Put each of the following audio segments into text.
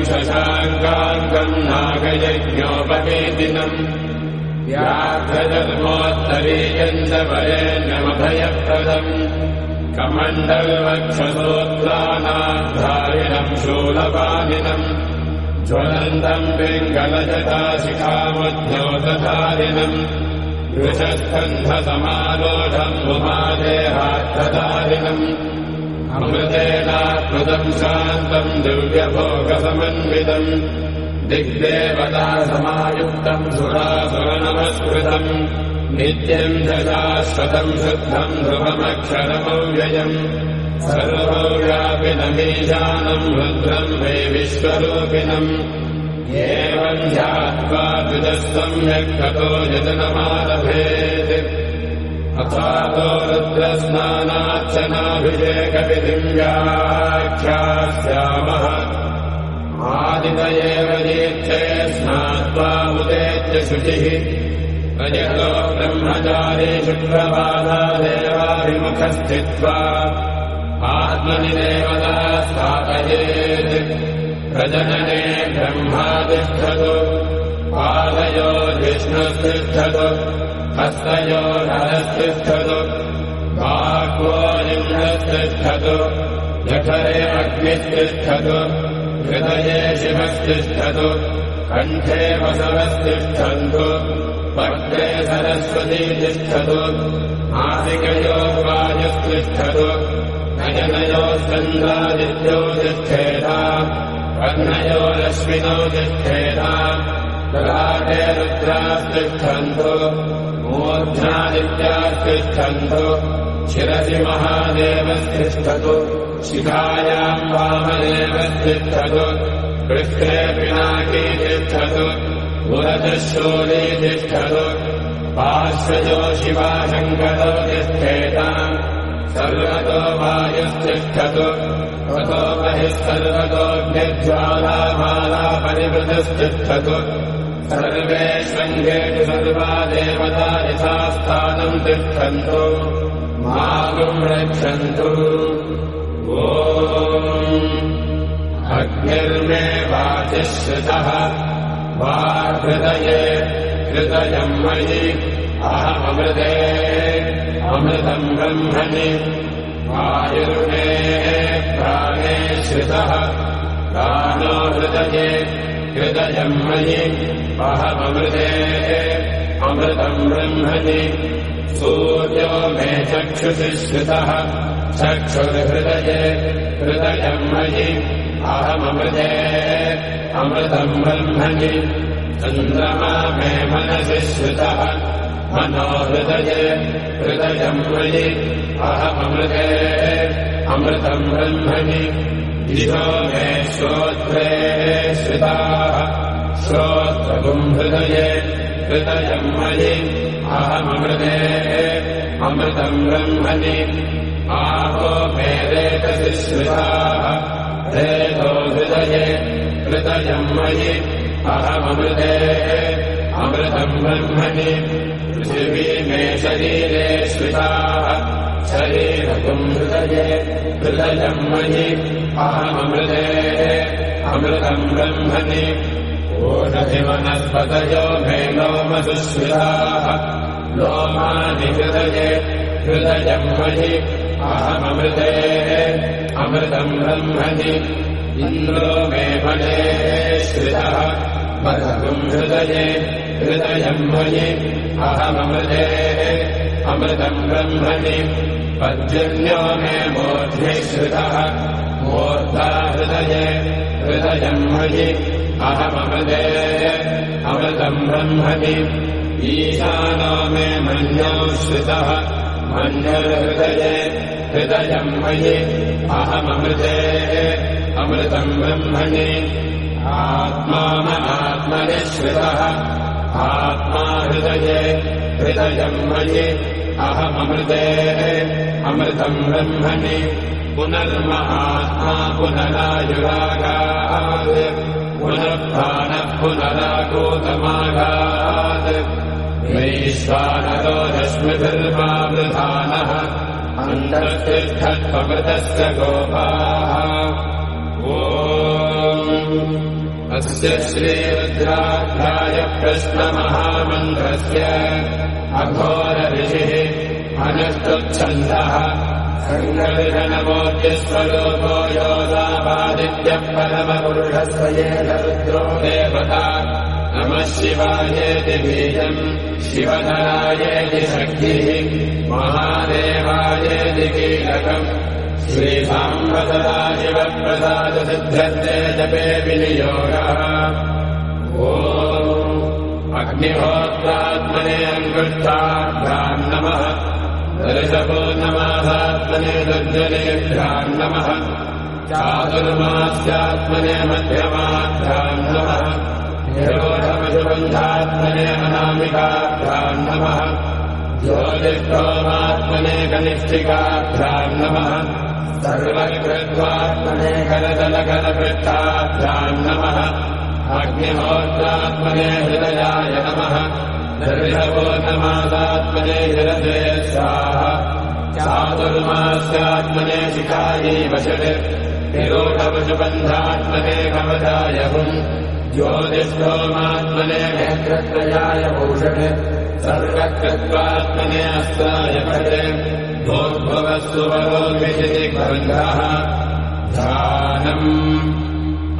नीलग्रीवम् शशाङ्काङ्कम् नागयज्ञोपवेदिनम् व्याघ्रजन्मोत्तरीयम् च वरेण्यमभयप्रदम् कमण्डलवक्षसोत्तानाद्धारिणम् शूलपालिनम् ज्वलन्तम् पिङ्गलजटाशिखामध्योतधारिणम् वृषस्कन्धसमारोढम् उमादेहार्थधारिणम् अमृतेनात्मदम् शान्तम् दिव्यभोगसमन्वितम् दिग्देवता समायुक्तम् सुरासुरनमस्कृतम् नित्यम् च शाश्वतम् शुद्धम् ध्रुवमक्षरमव्ययम्। सर्वव्यापिनमीशानम् रुद्रम् मे विश्वरूपिणम्। एवम् ध्यात्वा द्विजस्तम्यक् ततो यजनमारभेत् अथातो रुद्रस्नानार्चनाभिषेकविधिम् व्याख्यास्यामः आदितयेव दीक्षे स्नात्वा उदेत्य शुचिः अजतो ब्रह्मचारी शुक्रबाधादेवाभिमुखस्थित्वा आत्मनि देवता स्थापयेत्। प्रजनने ब्रह्मातिष्ठतु पादयो विष्णुस्तिष्ठतु हस्तयो नरस्तिष्ठतु वाग्वोलिङ्गस्तिष्ठतु जठरे अग्निस्तिष्ठतु। हृदये शिवस्तिष्ठतु। कण्ठे वसवस्तिष्ठन्तु। पत्रे सरस्वती तिष्ठतु नासिकयो वायुस्तिष्ठतु। नयनयो सन्द्रादित्यो तिष्ठेता कर्णयो रश्मिनो तिष्ठेता ललाटे रुद्रास्तिष्ठन्तु मूर्ध्नादित्यास्तिष्ठन्तु शिरसि महादेवस्तिष्ठतु। शिखायाम् वामदेवस्तिष्ठतु। पृष्ठे पिनाकी तिष्ठतु पुरतशूली तिष्ठतु पार्श्वजो शिवाशङ्करो तिष्ठेताम्। सर्वतो वायुस्तिष्ठतु। ततो बहिः सर्वतोऽज्ञज्वालामाला परिवृतस्तिष्ठतु सर्वा देवता यथास्थानम् तिष्ठन्तु। मागुम् रक्षन्तु। अग्निर्मे वाचिश्रितः वा हृदये हृदयम् मयि अहममृते अमृतम् ब्रह्मणि। आयुर्मे प्राणे श्रितः प्राणो हृदये हृदयम् मयि अहममृते अमृतम् ब्रह्मणि। सूर्यो मे चक्षुषि श्रितः चक्षुर्हृदये हृदयम् मयि अहममृते अमृतम् ब्रह्मणि। चन्द्रमा मे मनसि श्रितः मनोहृदये हृदयम् मयि अहममृते अमृतम् ब्रह्मणि मे श्रोत्रे श्रिताः हृदये हृदयम् मयि अहममृते अमृतम् ब्रह्मणि आपो मे रेतसि श्रिताः रेतो हृदये हृदयम् मयि अहममृते अमृतम् ब्रह्मणि पृथिवी मे शरीरे श्रिताः शरीरकुम् हृदये हृदयम् मयि अहममृते अमृतम् ब्रह्मणि। ओषधिवनस्पतयो मे लोमसुश्रिताः लोमानि हृदये हृदयम् मयि अहममृते अमृतम् ब्रह्मणि। इन्द्रो मे मने श्रितः मधुम् हृदये हृदयम् मयि अहममृते अमृतम् ब्रह्मणि पर्जन्यो मे मूर्ध्नि श्रितः। मूर्धा हृदये हृदयम् मयि अहममृते अमृतम् ब्रह्मणि ईशानो मे मन्यो श्रितः। मन्यर्हृदये हृदयम् मयि अहममृते अमृतम् ब्रह्मणि आत्मा आत्मनि श्रितः। आत्मा हृदये हृदयम् मयि अहममृते अमृतम् ब्रह्मणि। पुनर्महात्मा पुनरायुरागात् पुनर्भानः पुनरागोतमागात् वैश्वानरो रश्मिधर्मावृधानः अन्तर्तिष्ठत्वमृतस्य गोपाः अस्य श्रीरुद्राध्याय प्रश्नमहामन्त्रस्य अघोरऋषिः अनस्तुच्छन्दः सङ्गविधनमोद्यस्वरूपो योगावादित्यः परमपुरुषस्वयेन रुद्रो देवता। नमः शिवायेति बीजम् शिवधरायेति शक्तिः। महादेवायेति कीलकम् श्रीसाम्बदा शिवप्रसादसिद्धन्ते जपे विनियोगः। ओ अग्निहोत्रात्मने अङ्गुष्ठाभ्याम् नमः दर्शपूर्णमासात्मने दुर्जनेभ्याम् नमः चातुर्मास्यात्मने मध्यमाभ्याम् नमः निरोधमशुबन्धात्मने अनामिकाभ्याम् नमः ज्योतिष्ठोमात्मने कनिष्ठिकाभ्याम् नमः सर्वकृत्वात्मने नमः। अग्निहोत्रात्मने हृदयाय नमः। निर्षपूर्णमासात्मने हृदये स्वाहा। चातुर्मास्यात्मने शिखायै वषट् निरोधपशुबन्धात्मने कवचाय हुम्। ज्योतिष्ठोमात्मने नेत्रत्रयाय भूषट् सर्वकृत्वात्मने अस्त्राय पटे ध्यानम्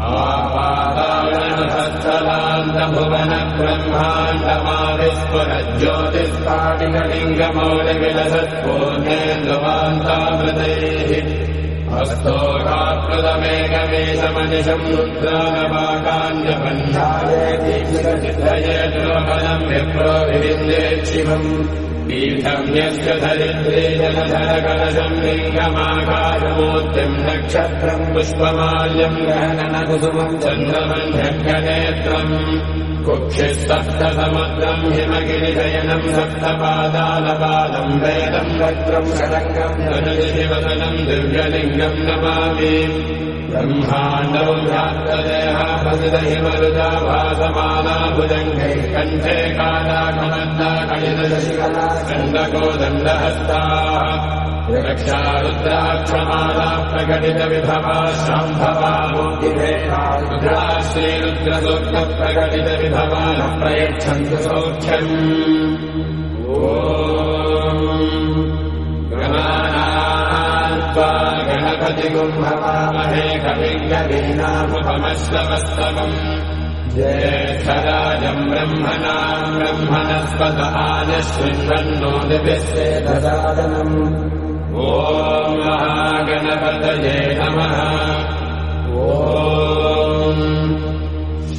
आपादानहस्तलान्तभुवन ब्रह्माण्डमाविस्फुरज्योतिस्फाटिकलिङ्गमौलिविलसत्पूर्णेन्दुवान्तामृतैः हस्तोकाकृतमेकमेशमनिशम् रुद्रानवाकाञ्जबन्धाये दुर्बलम् विप्रो विविन्दे पीठम् यस्य धरित्रे जनधरकलशम् लिङ्गमाकाशमूर्तिम् नक्षत्रम् पुष्पमाल्यम् गहनकुसुमम् चन्द्रमन्ध्यनेत्रम् कुक्षिः सप्तसमुद्रम् हिमगिरिशयनम् सप्तपादालपादम् वेदम् वक्त्रम् शरङ्गम् शिवदनम् दिव्यलिङ्गम् नमामि ब्रह्माण्डौ व्याप्तदेहापसिदहिमरुदा भासमाना भुजङ्गै कण्ठे कालाकमन्दा कलिदशिकला कण्डको दण्डहस्ताः रक्षारुद्राक्षमाला प्रकटितविभवा शाम्भवा रुद्रा श्रीरुद्रसूक्तप्रकटितविभवा न प्रयच्छन्तु सौख्यम् ओ गणपतिगुम्भवामहे कविङ्गवीनामुपमश्रवस्तवम् ज्येष्ठराजम् ब्रह्मणाम् ब्रह्मणस्पत आनश्विन्वन्नो दिभिस्ते ददादनम्। ॐ महागणपतये नमः। ॐ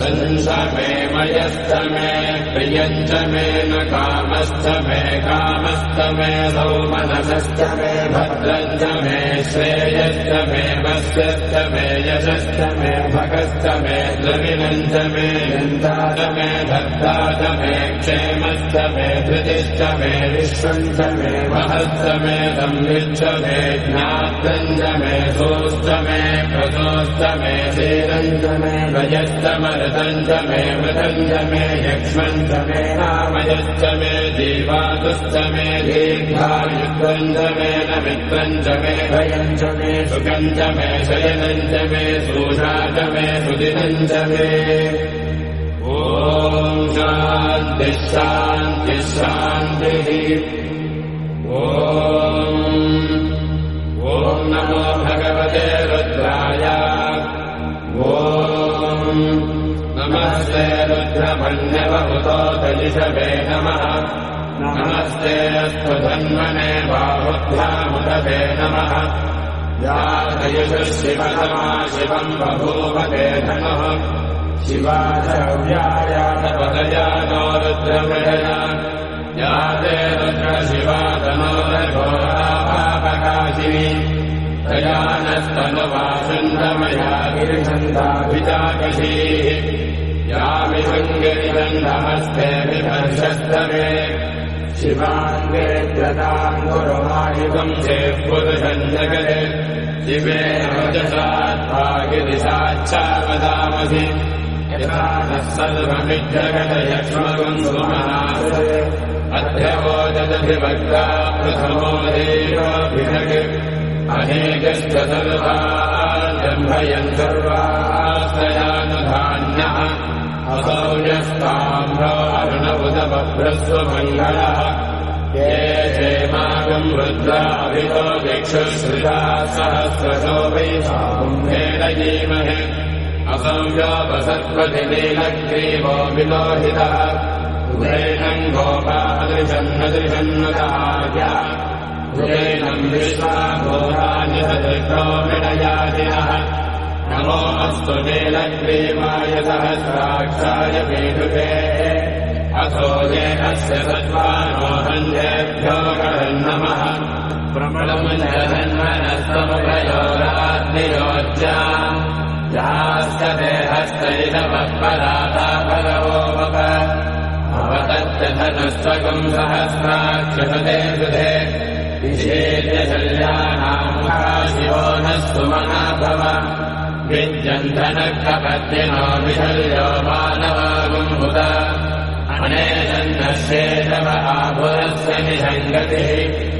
संसमे मयश्च मे प्रियम् च मे न कामश्च मे कामश्च मे सौमनसश्च मे भद्रम् च मे श्रेयश्च मे वस्यश्च मे यशश्च मे भगश्च मे द्रविणम् च मे यन्ता च मे धत्ता च मे क्षेमश्च मे धृतिश्च मे विश्वम् च मे महश्च मे संविच्च मे ज्ञात्रम् च मे सोश्च मे प्रतोश्च मे धीरम् च मे भयश्च मरतम् च मे मृतम् च मे यक्ष्मम् च मे नामयश्च मे जीवातुश्च मे दीर्घायुक्तम् च मे न मित्रम् च मे भयम् च मे सुखम् च मे शयनम् च मे सूषा च मे सुदिनम् च मे ॐ शान्तिः शान्तिः। ॐ रुद्रमन्यवहुतो दलिषवे नमः अस्तु धन्मने बाहुभ्यामुदवे नमः। या दयुषः शिवतमा शिवम् बभूवते धनुः। शिवादव्यायातपदया नो रुद्रमृडया या ते रुद्रशिवातनोरघोरापापकाशिनी प्रजानस्तनुवासन्दमया गिरिछन्दाभिजाकशीः यामिषङ्गिरिबन्धमस्ते विभर्षस्तमे शिवाङ्गे नः सर्वमिज्जगदयक्ष्मगम् सुमनास अध्यवोददधिभक्ता प्रथमो देवाभिषक् अनेकश्च सर्वाजम्भयन् सर्वाश्रयानुधान्यः असौर्यस्ताम्रार्णबुधमभ्रस्वमङ्गलः ये क्षेमागम् रुद्राभितो दिक्षुश्रिता सहस्रशो वै साकुम्भेन जीमहे असंव्योपसत्त्वतिलीलग्रीवो विलोहितः उदैनम् गोपादृशन्नदृशन्नदाय उदैनम् विश्वाघोरानि सदृशो विनयादिनः नमो अस्तु नीलग्रीवाय सहस्राक्षाय मेधुके अथो येनस्य सत्त्वानोहन्येभ्यो गणन्नमः प्रबलमञ्जन्मनस्तमुभयोराग्नियोज्या याश्च देहस्तैलमपराताफलवोपक अवतच्च धनुस्त्वकम् सहस्राक्षसते सुधे। विशेषशल्यानाम् शिवो नः सुमहाभव विद्यन्धनकपद्यनो विशल्यो मानवागुम्भुत अनेशन्नशेषव आभुरस्य निषङ्गतिः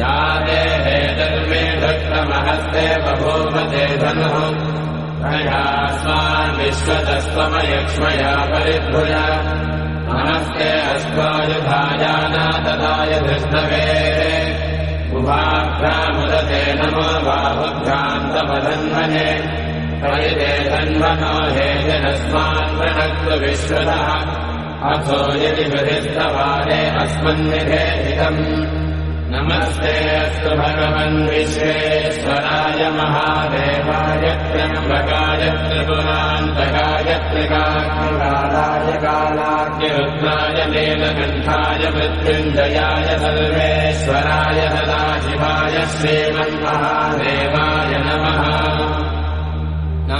या ते हेतर्मे दत्तमहस्ते बभूवते धनुः। प्रयास्मान् विश्वतस्त्वमयक्ष्मया परिभुज। नमस्ते अस्त्वायुधायाना तदाय धृष्णवे। उभाभ्यामुदते नमो बाहुभ्यान्तमधन्वने परिते धन्वनो हे जनस्मान् प्रणक्तु विश्वतः अथो यदि बृहस्तवारे अस्मन्निधेहितम् नमस्ते अस्तु भगवन् विश्वेश्वराय महादेवाय त्र्यम्बकाय त्रिपुरान्तकाय त्रिकालाय कालाग्निरुद्राय नीलकण्ठाय मृत्युञ्जयाय सर्वेश्वराय सदाशिवाय श्रीमन्महादेवाय नमः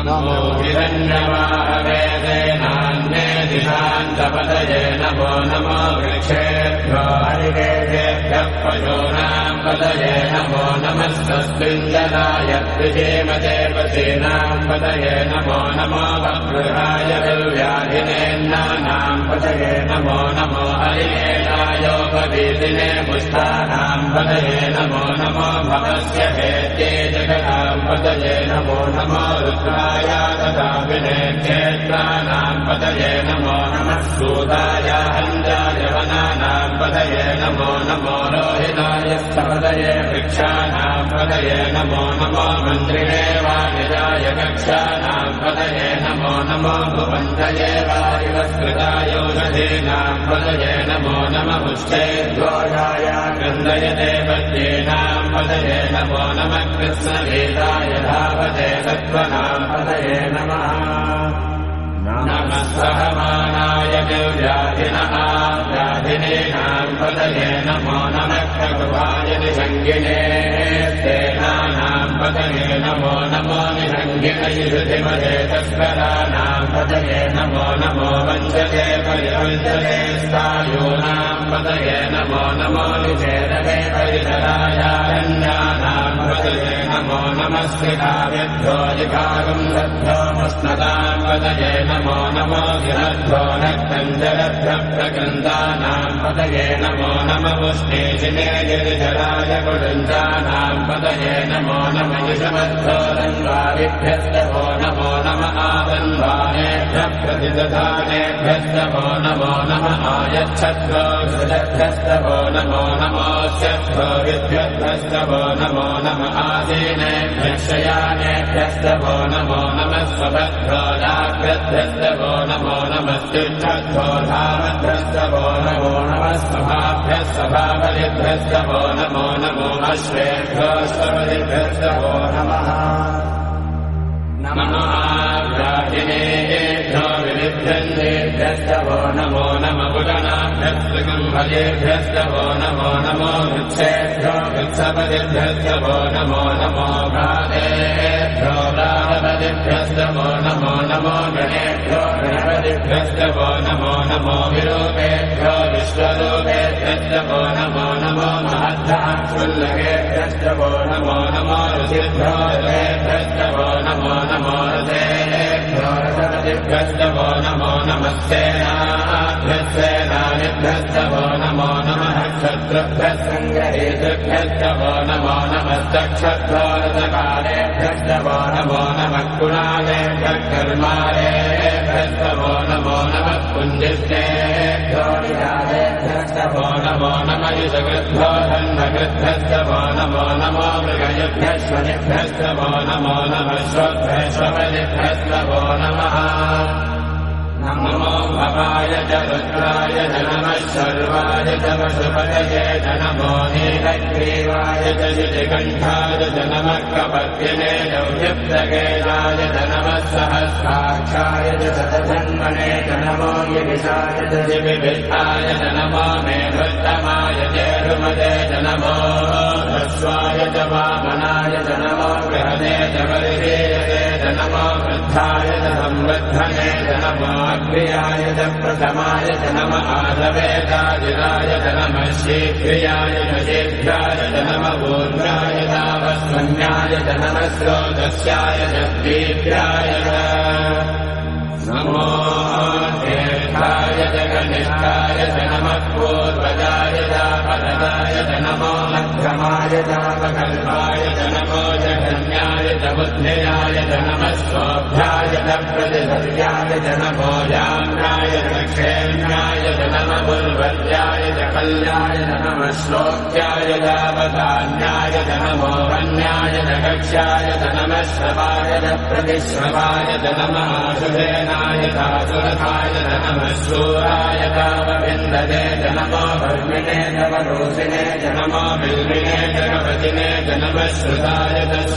नमो हिरण्यवाहवेदेनान्ये दिशान्तपदये नमो नमो वृक्षेभ्यो हरिकेभ्यः पयोनाम् पदये नमो नमस्तस्मिञ्जनाय त्रिजेमदेवसेनाम् पदये नमो नमो वगृहाय दुर्व्याधिनेन्नानाम् पदये नमो नमो हरिकेलायोपवीदिने पुष्टानाम् पदये नमो नमो भवस्य हेत्ये जगताम् पदये नमो नमो रुद्राय तथा विनेक्षेत्राणाम् पदये नमो नमः सूताय हञ्जाय पदये नमो नमो रोहिताय पदये वृक्षाणाम् पदये नमो नमो मन्त्रिणे वायजाय कक्षाणाम् पदये नमो नमो भुवन्तये वायुवस्कृतायोषधीनाम् पदये नमो नम पुष्टेद्वाराय गन्धयते पद्येनाम् पदये नमो नमः कृत्स्नवेदाय धावते सत्त्वनाम् पदये नमः नमः सहमानाय निर्व्याधिनः व्याधिनीनाम् पदये नमो नमः खगुवाय निषङ्गिणे सेनानाम् पदये नमो नमो निषङ्गिणयुधिमहे तस्कराणाम् पदये नमो नमो वञ्चते परिवञ्चते स्थायूनाम् पदये नमो नमो परिधरायारण्यानाम् पदये नमो नमस्कृताभ्यो जिकागम् दद्भ्योमस्नताम् पदये नमो नमो गिरद्भ्यो नक्तञ्जलभ्य प्रकृन्दानाम् पदये नमो नम पुष्णेशिने गिरिजराय कुडञ्जानाम् पदये नमो नम युषमद्धो रन्वादिभ्यस्तभो नमो नम आदन्वानेभ्यः प्रतिदधानेभ्यस्तभो नमो नम आयच्छद्भो हृदभ्यस्तभो नमो नमोऽस्यभ्यो विद्भ्यभ्यस्तभो नमो नम आदीनेभ्यक्षयानेभ्यस्तभो नमो नमः स्वभद्भ्यो नाभ्यभ्यस्तभो नमो नमस्तिष्ठद्भो धामभ्यस्तभो नमो नमः स्वभाभ्यः नमो नमो स्वरिभ्यस्तभो नमः। नमः व्याधिनेभ्यो विविध्यन्तेभ्यस्तभो नमो नम पुरणाभ्यस्तकम् भजेभ्यस्तभो नमो नमो वृक्षेभ्यो वृक्षपदिभ्यस्तभो नमो नमो भ्रातेभ्यो भ्रातपदिभ्यस्तभो नमो नमो गणेभ्यो गणपतिभ्यस्तभो नमो नमो विरूपेभ्यो विश्वलोकेभ्यश्च वो नमो नमो महद्धः वो नमो नमो ऋषिभ्योभ्यश्च वो नमो नमो रथेभ्यश्च वो नमो नमस्तेनाभ्यस्तेनानिभ्यश्च वो नमो नमः क्षत्रुभ्यः सङ्ग्रहेतृभ्यश्च वो नमो नमश्चक्षद्वारतकालेभ्यश्च वो नमो नमः कुणालेभ्यः कर्मालेभ्यश्च वो नमो श्वभ्यश्वनिभ्यश्च वो नमः नमो भवाय च रुद्राय च नमः सर्वाय च वसुपतये च नमो नीलग्रीवाय च शितिकण्ठाय च नमः कपत्यने दौर्यप्तकेदाय च नमः सहस्राक्षाय च शतजन्मने च नमो यविषाय च वामनाय च नमो बृहदे च च नमो वृद्धाय च संवृद्धने च नमो अग्र्याय च प्रथमाय च नम आदवेदाजिराय च नमः शीघ्रियाय च शीघ्राय च नम ऊर्ध्राय तावस्मन्याय च नमः स्रोतस्याय च दीर्घ्याय नमो ज्येष्ठाय च कनिष्ठाय च नमः चापरदाय च नमो मध्यमाय चापकल्पाय च नमो जगन्याय च बुद्धियाय च नमः स्वभ्याय च प्रतिधर्याय च नमो जाम्याय च क्षेम्याय च कल्याय च नमः श्लोक्याय चावधान्याय च नमो वन्याय च कक्ष्याय च नमः श्रवाय च प्रतिश्रवाय च नमः सुधेनाय चासुरथाय च नमः शूराय तावविन्दते च नमो भर्मिणे नवरोसिने च नमो बिल्मिने च श्रुताय च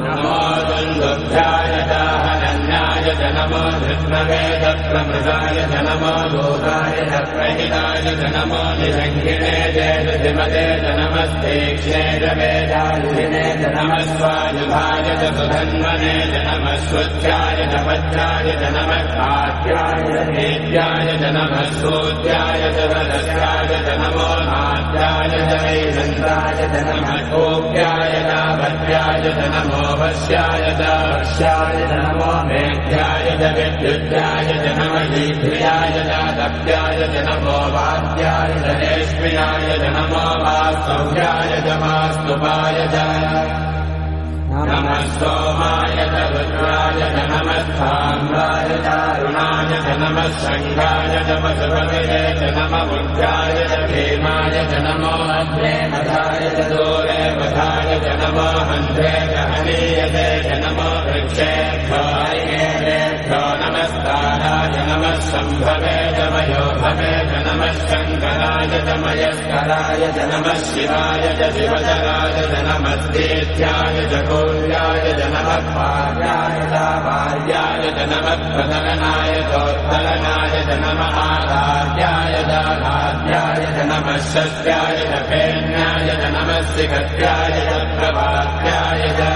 नमो। दुन्दुभ्याय चाहनन्याय च नमो धृष्णवे च प्रमृगाय च नमो लोकाय च प्रहिताय च नमो निषङ्गिणे चेदधिमते च नमस्तेक्ष्णे च नमः स्वच्छाय च पच्छाय च नमः खाद्याय च नेत्याय सूत्याय च वदस्याय च नमो नाट्याय च वैनन्दाय च नमः कोप्याय च भद्याय च नमो वश्याय च वर्ष्याय च नमो मेघ्याय च विद्युत्याय च नमः शीघ्रियाय च दप्याय च नमो वाद्याय च नमो सोमाय च नमः साम्राय चारुणाय च नमः शङ्गाय च पशुपतये च नम बुद्धाय च भीमाय च नमो अग्रे मधाय च दूरे मधाय च नमो हन्त्रे च मयोभवे च नमः शङ्कराय च मयस्कराय च नमः शिवाय च शिवचराय च नमस्तेत्याय च कौल्याय च नमः च भार्याय च नमः प्रदलनाय चोत्तलनाय च नमः आराध्याय च फेन्याय च नमः शिखत्याय च प्रभात्याय च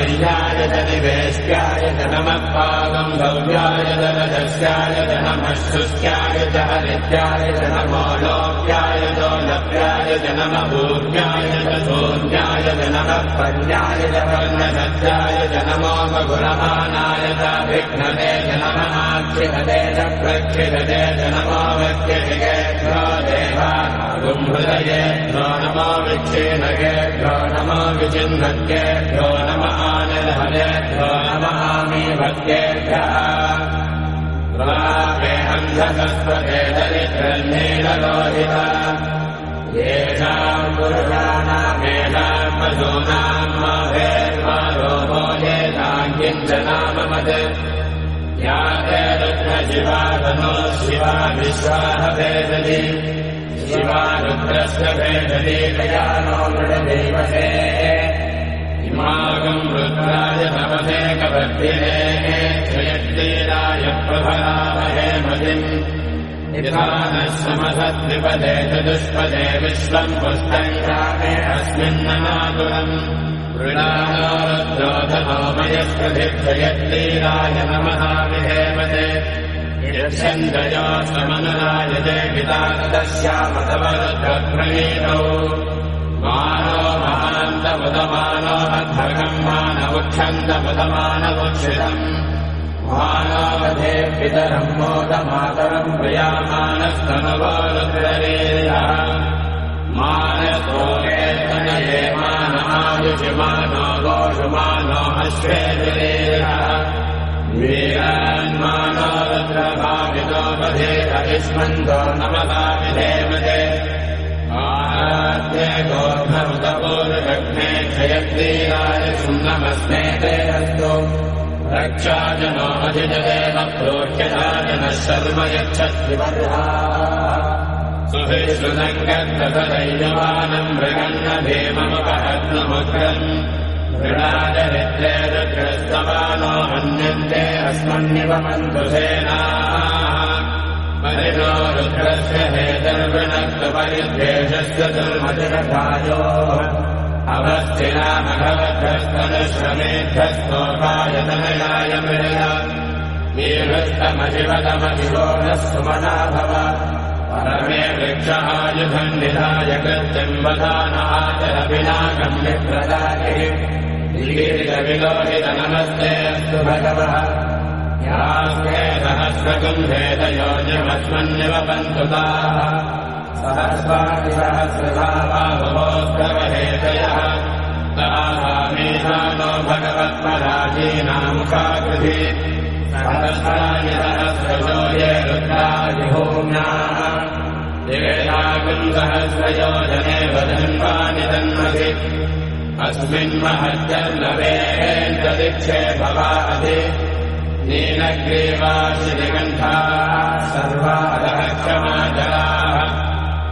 हृदयाय च निवेश्याय च नमः पादम् भव्याय च रजस्याय च नमः शुष्याय च हरित्याय च नमो लोक्याय चोलभ्याय च नमः भूर्याय च शून्याय च नमः पन्याय च पर्णसत्याय च नमो मगुरमानाय च विघ्नते च नमः क्षिपते च प्रक्षिपते च नमो देवागुम्हृदयेभ्यो नमो विच्छिन्नकेभ्यो नमो विचिन्नकेभ्यो नम नमः येषाम् पुरुषाणामेषाम् पशूनाम् माभेर्मारोपो येषाम् किञ्चनाममत् या ते रुद्रशिवा तनो शिवा विश्वाह भेदति शिवा रुद्रस्य भेदति नो मृडदेवते इमागम् रुद्राय तपसेकपद्येराय प्रभरामहे मतिम्। नः समसद्विपदे चतुष्पदे विश्वम् पुस्तङ्गामे अस्मिन्नमातुरम् मृणारोद्रोधनोमयस्पृथिक्षयत्लीराय नमः विधेमते यच्छन्दयो समनुराय जय पिता तस्यामतवरुद्रप्रणीतौ मानो महान्तमुदमानो अध्वगम् मानवुक्षन्तमुदमानवुक्षितम् मानवधे पितरम् मोदमातरम् प्रियामानस्तनवरुद्ररेयः मानसोकेतनये मानमायुषमानो गोषुमानो अश्वेरेयः वीरान्मानो रुद्रभावितोपधे अविस्मन्दो नमता विधेमते आराध्ये गोर्भमुदपूर्वघ्ने क्षयत्रीराय सुन्नमस्मे ते अस्तु रक्षाजनो अधिजदेव प्रोह्यजाजनः शर्म मृगन्न भीममुपहत्नमुग्रम्। मृणादरिद्रे रुद्रस्तवानो मन्यन्ते अस्मन्निव मन्त्रुसेनाः परिणो रुद्रस्य हेतर्वृणक्तपरिद्वेषस्य दुर्मतिरथायोः अवस्थिनामघवद्धस्तनश्रमेद्धस्तोकायतनयाय मृग वीरस्तमजिवतमजिवो नः सुमना भव परमे वृक्षायुधम् निधाय कृत्यम् वधानाचरविनाकम् निप्रदातिः लीलितविलोहितनमस्ते अस्तु भगवः। यास्ते सहस्रकुम्भेदयोजमस्मन्यवपन्तुताः सहस्रादिसहस्रभावोत्तरहेतयः तासामीशानो भगवत्पराजीनामुखाकृति सहस्राणि सहस्रजो ये रुद्रादिभूम्याः देशाकुम् सहस्रयोजने वदन्वानि तन्मसि अस्मिन् महत्यर्लवेन्ददिक्षे भवादि नीलग्रीवाशिनिगन्धाः सर्वादः क्षमाचराः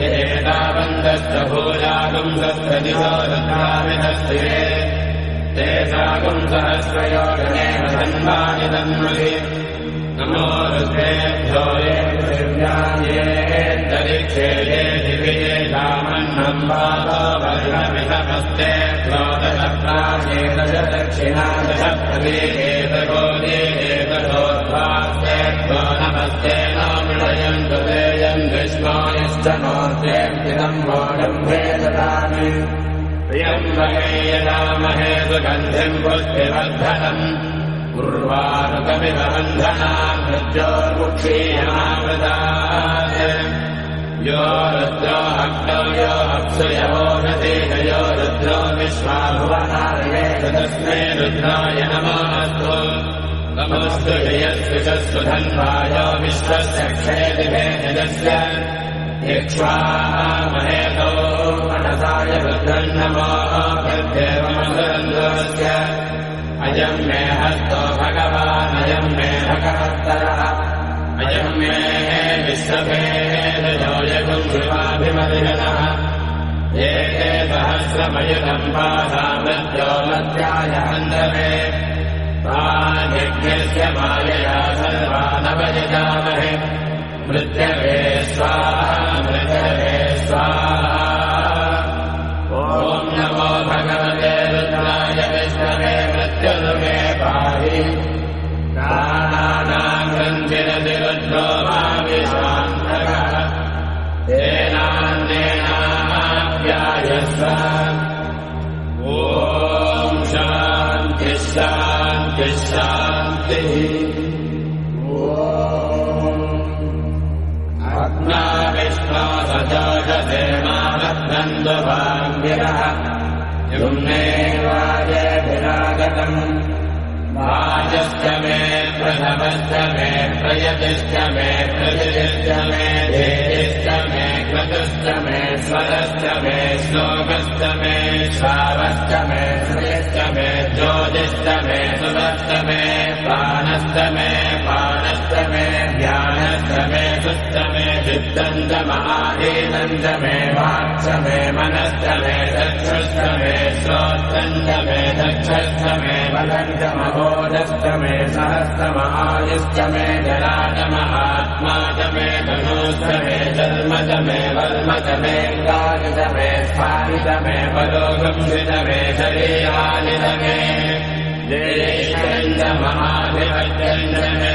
ये एताबन्धश्च भूयागुंसस्तदिशो दत्तामितस्थिरे ते सागुम् सहस्रयोजने वसन्वानि तन्मसि नमो रुद्रेभ्यो ये पृथिव्यायेन्दरिक्षे ये दिविये दामन्नम् वातो वर्णमितमस्ते द्वादशप्राचेदश दक्षिणादश प्रदेशेतगोदे एतदोद्वास्ते नमस्ते नामृणयन्तु बुद्धिवर्धनम् उर्वारुकमिदबन्धना मृत्योर्मुक्षीयमावृतात् यो रुद्रो अग्नौ यो अप्सुयवोषते यो रुद्रो विश्वाभुवनार्ये तस्मै रुद्राय नमोऽस्तु जयस्विषस्तु धन्वाय विश्वस्य क्षेदिभे जगस्य रुद्रम् नमो प्रत्येवमसरन्द्रस्य अयम् मे हस्तो भगवानयम् मे भगवत्तरः। अयम् मे मध्याय हन्दवे प्रायज्ञस्य मायया सर्वानवयजामहे। मृत्यवे स्वाहा ॐ नमो भगवते रुद्राय विष्णवे मृत्युर्मे पाहि प्राणानाम् ग्रन्थिरतिरुद्रो मा विश्वान्तरः तेनान्येनाप्यायस्व ॐ शान्तिः शान्तिः शान्तिः मानन्दवाङ्गिरः युम्नेवायभिरागतम् वाचश्च मे प्रथमश्च मे प्रयतिश्च मे प्रतिष्ठ मे धेतिश्च मे क्रतुश्च मे स्वरश्च मे श्लोकश्च मे श्रावश्च मे श्रियश्च मे ज्योतिश्च मे सुरश्च मे प्राणश्च मे पानश्च मे चित्तञ्च महादीनञ्च मे वाक्ष मे मनश्च मे चक्षुश्च मे श्रोत्रञ्च मे दक्षश्च मे बलञ्च महोदश्च मे मे जलाजमहात्मा च मे धनुश्च मे जन्म च मे च मे गायित मे स्थानित मे पदोगंसित मे शरीरानित मे देशञ्च महाभिभजञ्च मे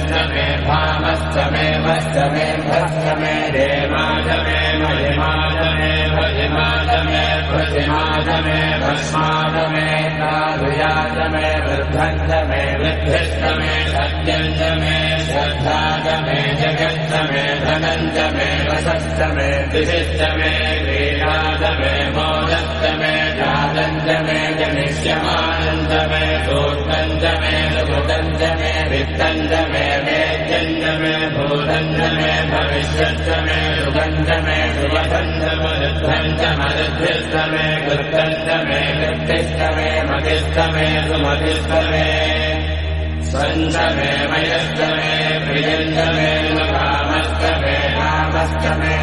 मन्यश्च मे भामश्च मे वश्च मे भश्च मे देवाच मे महिमाच मे भजिमाच मे प्रतिमाच मे भस्माच मे साधुयाच मे वृद्धञ्च मे वृद्धिश्च मे सत्यञ्च मे श्रद्धाच मे जगच्च मे धनञ्च मे वशश्च मे दिशिश्च मे क्रीडाच मे मोदश्च मे जातञ्च मे जनिष्यमानञ्च मे सूक्तञ्च मे सुकृतञ्च मे वित्तञ्च मे वेद्यञ्च मे भूतञ्च मे भविष्यश्च मे सुगञ्च मे सुवधञ्च मरुद्धञ्च मरुद्धिश्च मे कृतञ्च मे कृतिश्च मे मतिश्च मे सुमतिश्च मे स्वञ्च मे मयश्च मे प्रियञ्च मे कामश्च मे कामश्च मे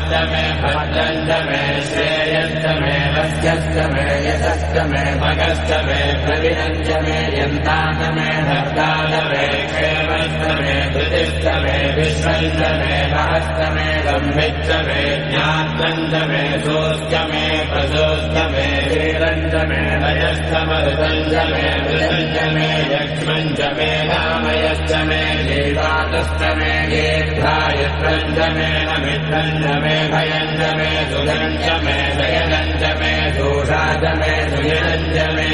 सोमनसश्च मे भद्रञ्च मे श्रेयश्च मे वस्यश्च मे यशश्च मे भगश्च मे प्रविणञ्च मे यन्ताच मे भक्ताच मे क्षेमश्च मे धृतिश्च मे विश्वञ्च मे महश्च मे गम्भिश्च मे ज्ञात्रञ्च मे सोश्च मे प्रसोश्च मे वीरञ्च मे लयश्च मरुतञ्च मे मृतञ्च मे यक्ष्मञ्च मे रामयश्च मे जीवातश्च मे गेद्धायत्रञ्च मे नमित्रञ्च मे भयञ्च मे सुगञ्च मे दयनञ्च मे दोषाच मे सुयनञ्च मे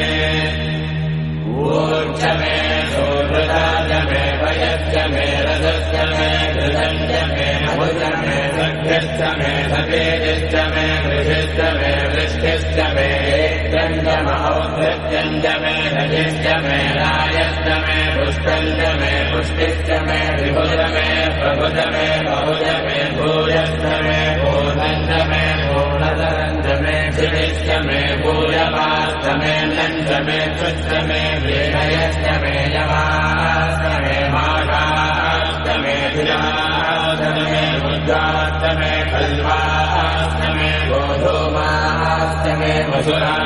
ऊर्च मे सोदृताच मे भयश्च मे रथश्च मे धृतञ्च मे नभुज मे सख्यश्च मे सतेजश्च मे कृषिश्च मे वृष्टिश्च मे एकदञ्च महोदृत्यञ्च मे रजिश्च मे रायश्च मे पुष्पञ्च मे पुष्टिश्च मे विभुज मे प्रभुज मे बहुज मे भूयश्च मे मे पूर्णधरञ्च मे क्षितिश्च मे भूयपाश्च मे नञ्च मे कृश्च मे वेदयश्च मे यवाश्च मे माघाश्च मे धिराश्च मे बुद्धाश्च मे कल्वाश्च मे गोधूमाश्च मे मधुराश्च मे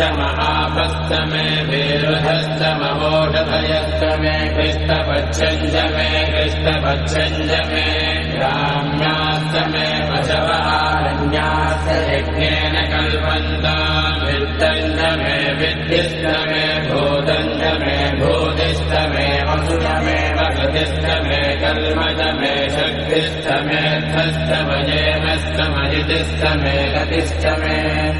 शिखताश्च मे वनस्पतयश्च मे हिरण्यञ्च मे यश्च मे शीतञ्च मे तपुश्च मे श्यामञ्च मे लोहञ्च मे महापश्च मे विरुधश्च ममोषधयश्च मे कृष्णपच्छञ्च मे कृष्णपच्छञ्च मे ग्राम्याश्च मे पशवहारण्याश्च यज्ञेन कल्पन्ता वित्तञ्च मे विद्युश्च मे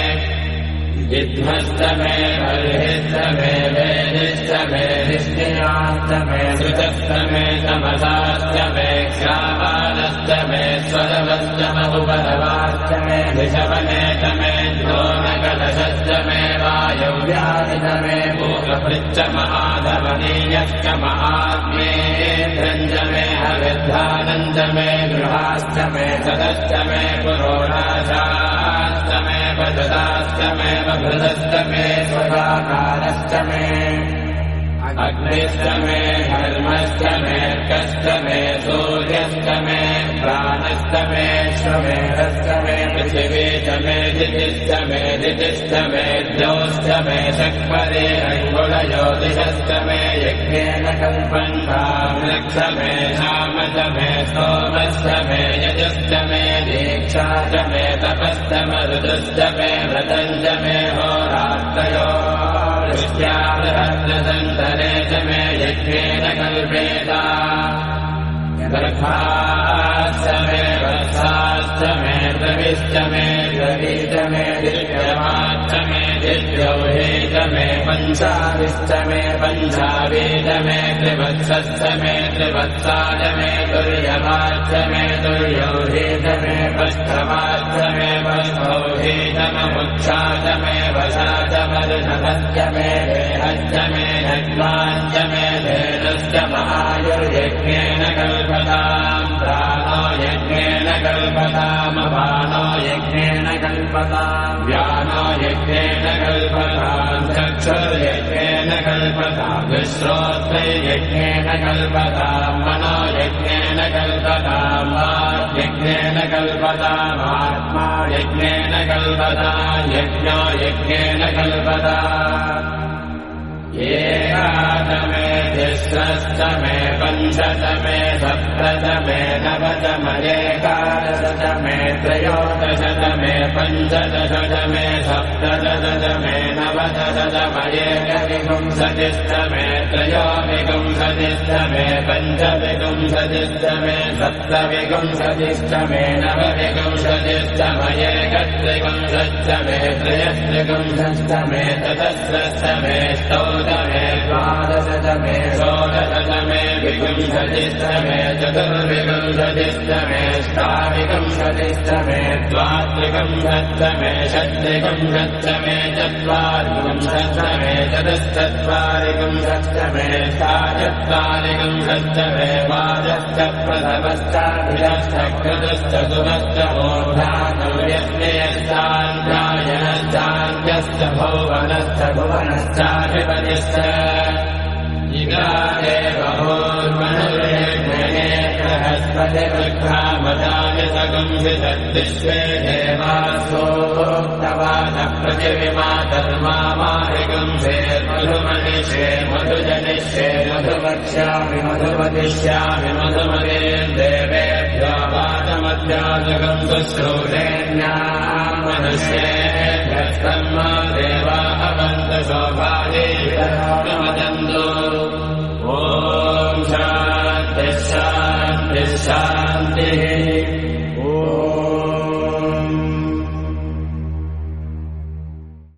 मयिन्द्रश्च मे श्विनोजमयिन्द्रश्च मे मरुदश्च मयिन्द्रश्च मे विश्वे च मे देवाइन्द्रश्च मे पृथिवीतमयिन्द्रश्च मेऽन्तरिक्षम् च मयिन्द्रश्च मे द्यौश्च मयिन्द्रश्च मे दिशश्च मयिन्द्रश्च मे मूर्धाजमयिन्द्रश्च मे मयिन्द्रश्च मे पुंशुष्टमे रश्मिष्टमेदाभ्यस्तमेधिपतिस्तमवुपा पुंशुष्टमे कल्यामस्तम इन्द्रवायुरस्तमे मैषावरुणस्तमहाश्विनस्तमे प्रतिप्रस्थानस्तमे शुक्रस्तमे मन्त्रीतमहाग्रजनस्तमे वैश्वदेवस्तमे ध्रुवस्तमे पृथिवी मे दितिश्च मे दितिश्च मे द्योश्च मे शक्परे अङ्गुलयोतिषश्च मे यज्ञेन कल्पन्तामृक्ष मे मे स्तोमश्च मे दीक्षा च मे मे व्रतञ्च मे होरात्रयो मे यज्ञेन कल्पेता द्यौस्तमे सक्पदे अङ्गुलज्योतिषस्तमे यज्ञेन कल्पन्तामृक्षमे धामतमे सोमस्तमे यजस्तमे दीक्षातमे तपस्तमरुदस्तमे व्रतञ्जमे होरात्रयो दृष्ट्यादन्तरे च मे यज्ञेन कल्पेता गर्भास्तमे वत्सास्तमे द्रविष्टमे द्रवीतमे दिव्यमाष्टमे दिव्यौहेतमे पञ्चाविष्टमे पञ्चावेदमे त्रिवत्सस्तमे त्रिवत्सादमे तुर्यमाष्टमे तुर्यौहेतमे पष्ठमाष्टमे पष्ठौहेतममुक्षातमे वशातमरुणभस्तमे देहस्तमे नग्नाष्टमे धेनश्चमायुर्यज्ञेन कल्पताम् प्राणो यज्ञेन कल्पतामपानो यज्ञेन कल्पताम्। व्यानो यज्ञेन कल्पताम्। चक्षुर्यज्ञेन कल्पताम्। विश्रोत्रै यज्ञेन कल्पताम्। मनो यज्ञेन कल्पताम्। यज्ञेन कल्पतामात्मा यज्ञेन कल्पताम्। यज्ञो यज्ञेन कल्पता एकादमे तिस्रस्तमे पञ्चतमे सप्ततमे नवतमयेकादशतमे त्रयोदशतमे पञ्चदशतमे सप्तदशतमे नवदशतमयेकविपुंसतिस्तमे त्रयोविपुंसतिस्तमे पञ्चविपुंसतिस्तमे सप्तविपुंसतिस्तमे नवविपुंसतिस्तमयेकत्रिपुंसस्तमे त्रयस्त्रिपुंसस्तमे ततस्रस्तमे स्तौतमे द्वादशतमे षोडशतमे विपुंसतिस्तमे चतुर्विपुंसतिस्तमे ष्टाविपुंसतिस्तमे द्वात्रिपुंसत्तमे षट्त्रिपुंसत्तमे चत्वारिपुंसत्तमे चतुश्चत्वारिपुंसत्तमे साचत्वारिपुंसत्तमे वाजस्तप्रथमश्चाभिरश्चक्रतश्च सुमश्च मूर्धानव्यज्ञयश्चान्ध्यायनश्चान्त्यश्च भौवनश्च भुवनश्चाधिपतिश्च बृहस्पतिवृद्धामदायसगुंसितद्विश्वे देवासोक्तवादप्रतिविमातर्मामारिगुंसे मधुमनिषे मधुजनिष्ये मधुवक्ष्यामि मधुवदिष्यामि मधुमदे देवेभ्यो वादमध्याजगं शुश्रूषेण्याम् मनुष्येभ्यस्तम् die.